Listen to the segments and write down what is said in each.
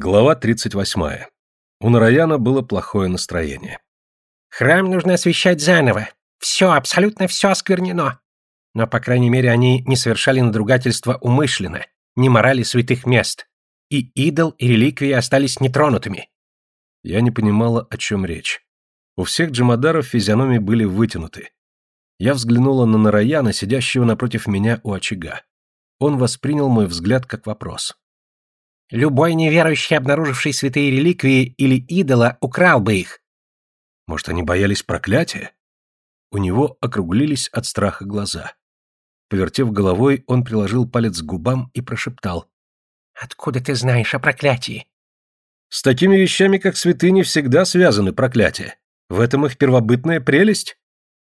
Глава 38. У Нараяна было плохое настроение. «Храм нужно освещать заново. Все, абсолютно все осквернено. Но, по крайней мере, они не совершали надругательства умышленно, не морали святых мест. И идол, и реликвии остались нетронутыми». Я не понимала, о чем речь. У всех джамадаров физиономии были вытянуты. Я взглянула на Нараяна, сидящего напротив меня у очага. Он воспринял мой взгляд как вопрос. Любой неверующий, обнаруживший святые реликвии или идола, украл бы их. Может, они боялись проклятия? У него округлились от страха глаза. Повертев головой, он приложил палец к губам и прошептал. «Откуда ты знаешь о проклятии?» «С такими вещами, как святыни, всегда связаны проклятия. В этом их первобытная прелесть».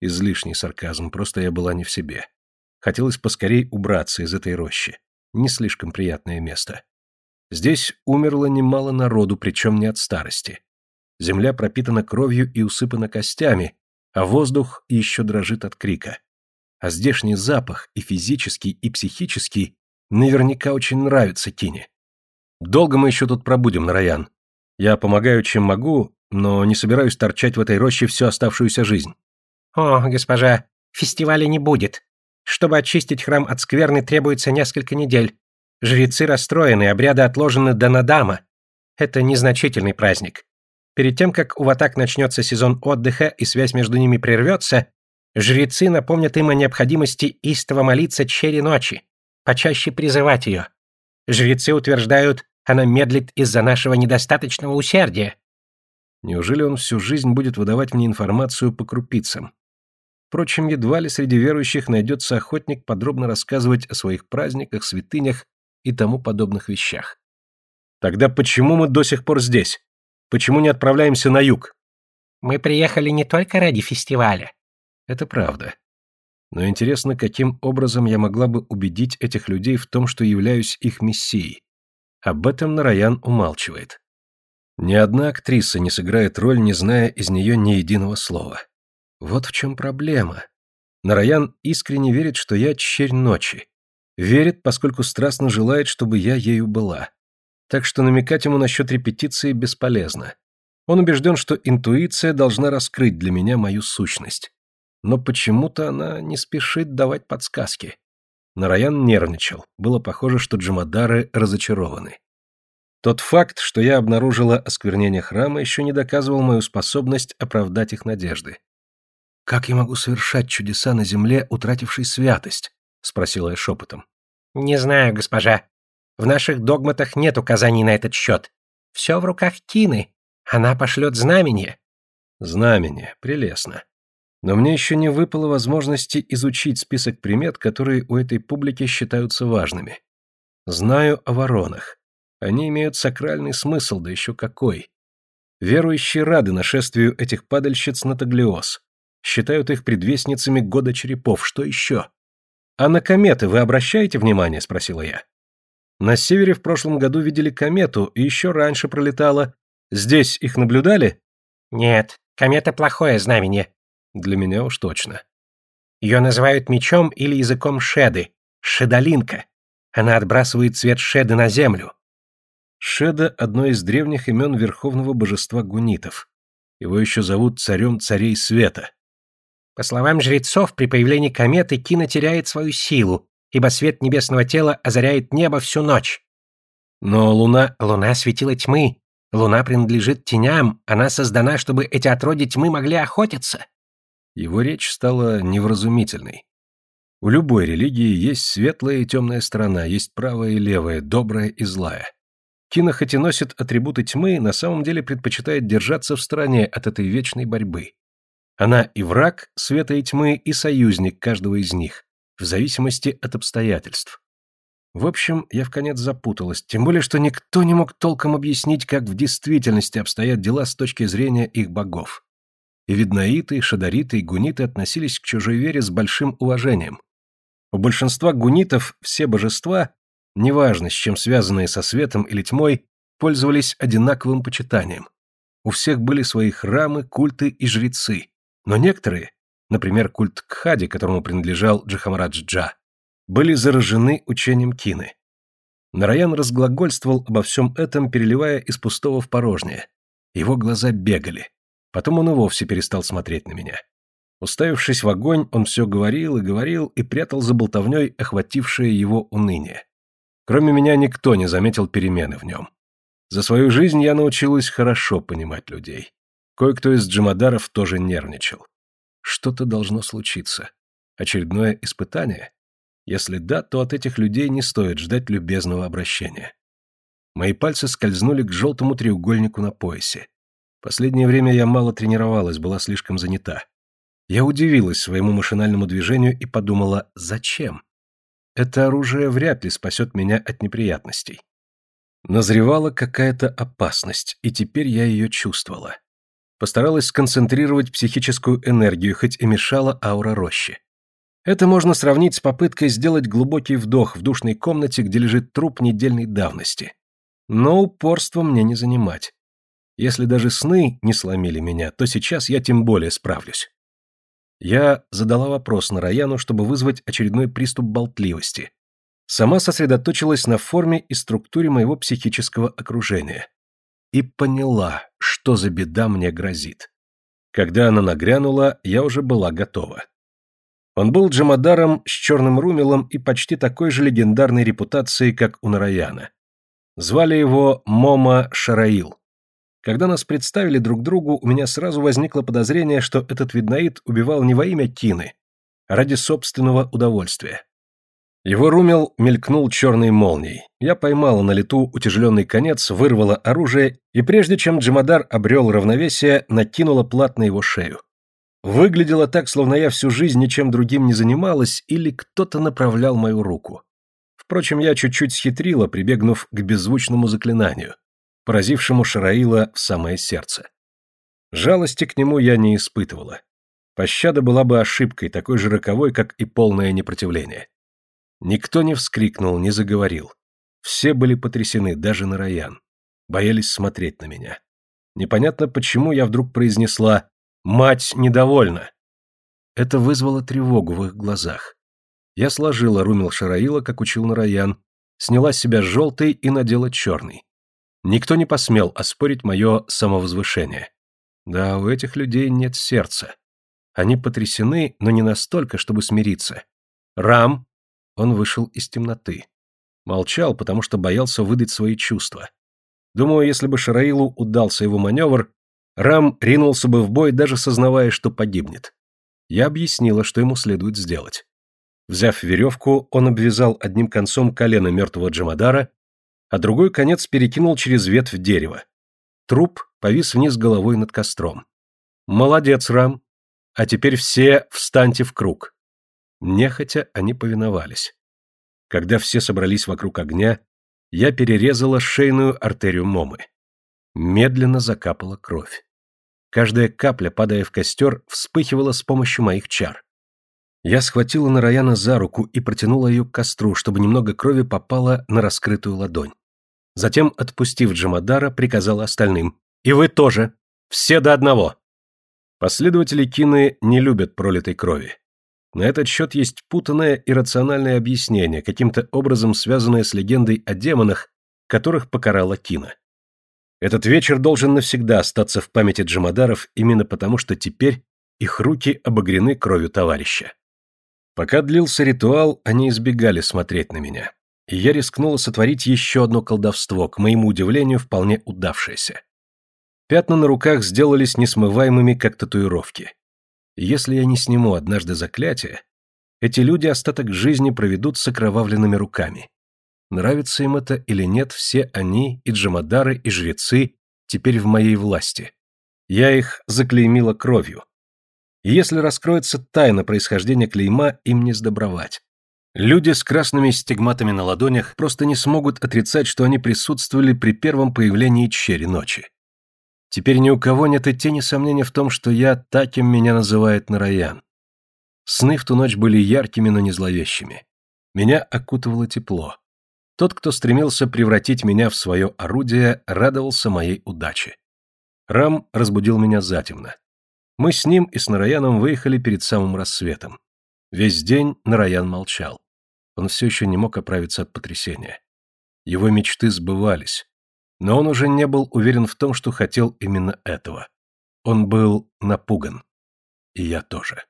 Излишний сарказм, просто я была не в себе. Хотелось поскорей убраться из этой рощи. Не слишком приятное место. Здесь умерло немало народу, причем не от старости. Земля пропитана кровью и усыпана костями, а воздух еще дрожит от крика. А здешний запах, и физический, и психический, наверняка очень нравится Тине. Долго мы еще тут пробудем, Нараян. Я помогаю, чем могу, но не собираюсь торчать в этой роще всю оставшуюся жизнь. О, госпожа, фестиваля не будет. Чтобы очистить храм от скверны, требуется несколько недель. Жрецы расстроены, обряды отложены до Надама. Это незначительный праздник. Перед тем, как у Ватак начнется сезон отдыха и связь между ними прервется, жрецы напомнят им о необходимости истово молиться чере ночи, почаще призывать ее. Жрецы утверждают, она медлит из-за нашего недостаточного усердия. Неужели он всю жизнь будет выдавать мне информацию по крупицам? Впрочем, едва ли среди верующих найдется охотник подробно рассказывать о своих праздниках, святынях и тому подобных вещах. Тогда почему мы до сих пор здесь? Почему не отправляемся на юг? Мы приехали не только ради фестиваля. Это правда. Но интересно, каким образом я могла бы убедить этих людей в том, что являюсь их мессией. Об этом Нараян умалчивает. Ни одна актриса не сыграет роль, не зная из нее ни единого слова. Вот в чем проблема. Нараян искренне верит, что я черь ночи, Верит, поскольку страстно желает, чтобы я ею была. Так что намекать ему насчет репетиции бесполезно. Он убежден, что интуиция должна раскрыть для меня мою сущность. Но почему-то она не спешит давать подсказки. Нараян нервничал. Было похоже, что джамадары разочарованы. Тот факт, что я обнаружила осквернение храма, еще не доказывал мою способность оправдать их надежды. «Как я могу совершать чудеса на земле, утратившей святость?» — спросила я шепотом. «Не знаю, госпожа. В наших догматах нет указаний на этот счет. Все в руках Кины. Она пошлет знамение». «Знамение. Прелестно. Но мне еще не выпало возможности изучить список примет, которые у этой публики считаются важными. Знаю о воронах. Они имеют сакральный смысл, да еще какой. Верующие рады нашествию этих падальщиц на Таглиоз. Считают их предвестницами года черепов. Что еще? «А на кометы вы обращаете внимание?» – спросила я. «На севере в прошлом году видели комету, и еще раньше пролетала. Здесь их наблюдали?» «Нет, комета – плохое знамение». «Для меня уж точно». Ее называют мечом или языком шеды. Шедалинка. Она отбрасывает цвет шеды на землю. Шеда – одно из древних имен верховного божества гунитов. Его еще зовут царем царей света. По словам жрецов, при появлении кометы Кина теряет свою силу, ибо свет небесного тела озаряет небо всю ночь. Но луна... Луна светила тьмы. Луна принадлежит теням, она создана, чтобы эти отроди тьмы могли охотиться. Его речь стала невразумительной. У любой религии есть светлая и темная сторона, есть правая и левая, добрая и злая. Кина хоть и носит атрибуты тьмы, на самом деле предпочитает держаться в стороне от этой вечной борьбы. Она и враг света и тьмы, и союзник каждого из них, в зависимости от обстоятельств. В общем, я в конец запуталась, тем более, что никто не мог толком объяснить, как в действительности обстоят дела с точки зрения их богов. И виднаиты, шадариты и гуниты относились к чужой вере с большим уважением. У большинства гунитов все божества, неважно с чем связанные со светом или тьмой, пользовались одинаковым почитанием. У всех были свои храмы, культы и жрецы, но некоторые, например, культ Кхади, которому принадлежал Джахамрадж Джа, были заражены учением Кины. Нараян разглагольствовал обо всем этом, переливая из пустого в порожнее. Его глаза бегали. Потом он и вовсе перестал смотреть на меня. Уставившись в огонь, он все говорил и говорил и прятал за болтовней охватившее его уныние. Кроме меня никто не заметил перемены в нем. За свою жизнь я научилась хорошо понимать людей. Кое-кто из джамадаров тоже нервничал. Что-то должно случиться. Очередное испытание? Если да, то от этих людей не стоит ждать любезного обращения. Мои пальцы скользнули к желтому треугольнику на поясе. Последнее время я мало тренировалась, была слишком занята. Я удивилась своему машинальному движению и подумала, зачем? Это оружие вряд ли спасет меня от неприятностей. Назревала какая-то опасность, и теперь я ее чувствовала. Постаралась сконцентрировать психическую энергию, хоть и мешала аура рощи. Это можно сравнить с попыткой сделать глубокий вдох в душной комнате, где лежит труп недельной давности. Но упорство мне не занимать. Если даже сны не сломили меня, то сейчас я тем более справлюсь. Я задала вопрос на Раяну, чтобы вызвать очередной приступ болтливости. Сама сосредоточилась на форме и структуре моего психического окружения. И поняла, что за беда мне грозит. Когда она нагрянула, я уже была готова. Он был джамадаром с черным румелом и почти такой же легендарной репутацией, как у Нараяна. Звали его Мома Шараил. Когда нас представили друг другу, у меня сразу возникло подозрение, что этот виднаид убивал не во имя Кины, а ради собственного удовольствия. Его румел мелькнул черной молнией. Я поймала на лету утяжеленный конец, вырвала оружие, и прежде чем Джамадар обрел равновесие, накинула плат на его шею. Выглядело так, словно я всю жизнь ничем другим не занималась, или кто-то направлял мою руку. Впрочем, я чуть-чуть схитрила, прибегнув к беззвучному заклинанию поразившему Шараила в самое сердце. Жалости к нему я не испытывала. Пощада была бы ошибкой, такой же роковой, как и полное непротивление. Никто не вскрикнул, не заговорил. Все были потрясены, даже Нараян. Боялись смотреть на меня. Непонятно, почему я вдруг произнесла «Мать недовольна». Это вызвало тревогу в их глазах. Я сложила румел Шараила, как учил Нараян, сняла с себя желтый и надела черный. Никто не посмел оспорить мое самовозвышение. Да, у этих людей нет сердца. Они потрясены, но не настолько, чтобы смириться. Рам! Он вышел из темноты. Молчал, потому что боялся выдать свои чувства. Думаю, если бы Шараилу удался его маневр, Рам ринулся бы в бой, даже сознавая, что погибнет. Я объяснила, что ему следует сделать. Взяв веревку, он обвязал одним концом колено мертвого Джамадара а другой конец перекинул через ветвь дерева. Труп повис вниз головой над костром. «Молодец, Рам! А теперь все встаньте в круг!» Нехотя они повиновались. Когда все собрались вокруг огня, я перерезала шейную артерию Момы. Медленно закапала кровь. Каждая капля, падая в костер, вспыхивала с помощью моих чар. Я схватила Нараяна за руку и протянула ее к костру, чтобы немного крови попало на раскрытую ладонь. Затем, отпустив Джамадара, приказала остальным. «И вы тоже! Все до одного!» Последователи Кины не любят пролитой крови. На этот счет есть путанное иррациональное объяснение, каким-то образом связанное с легендой о демонах, которых покарала Кина. Этот вечер должен навсегда остаться в памяти Джамадаров именно потому, что теперь их руки обогрены кровью товарища. Пока длился ритуал, они избегали смотреть на меня и я рискнула сотворить еще одно колдовство, к моему удивлению, вполне удавшееся. Пятна на руках сделались несмываемыми, как татуировки. Если я не сниму однажды заклятие, эти люди остаток жизни проведут с окровавленными руками. Нравится им это или нет, все они, и джамадары, и жрецы, теперь в моей власти. Я их заклеймила кровью. И если раскроется тайна происхождения клейма, им не сдобровать. Люди с красными стигматами на ладонях просто не смогут отрицать, что они присутствовали при первом появлении Черри ночи. Теперь ни у кого нет и тени сомнения в том, что я таким меня называет Нараян. Сны в ту ночь были яркими, но не зловещими. Меня окутывало тепло. Тот, кто стремился превратить меня в свое орудие, радовался моей удаче. Рам разбудил меня затемно. Мы с ним и с Нараяном выехали перед самым рассветом. Весь день Нараян молчал. Он все еще не мог оправиться от потрясения. Его мечты сбывались. Но он уже не был уверен в том, что хотел именно этого. Он был напуган. И я тоже.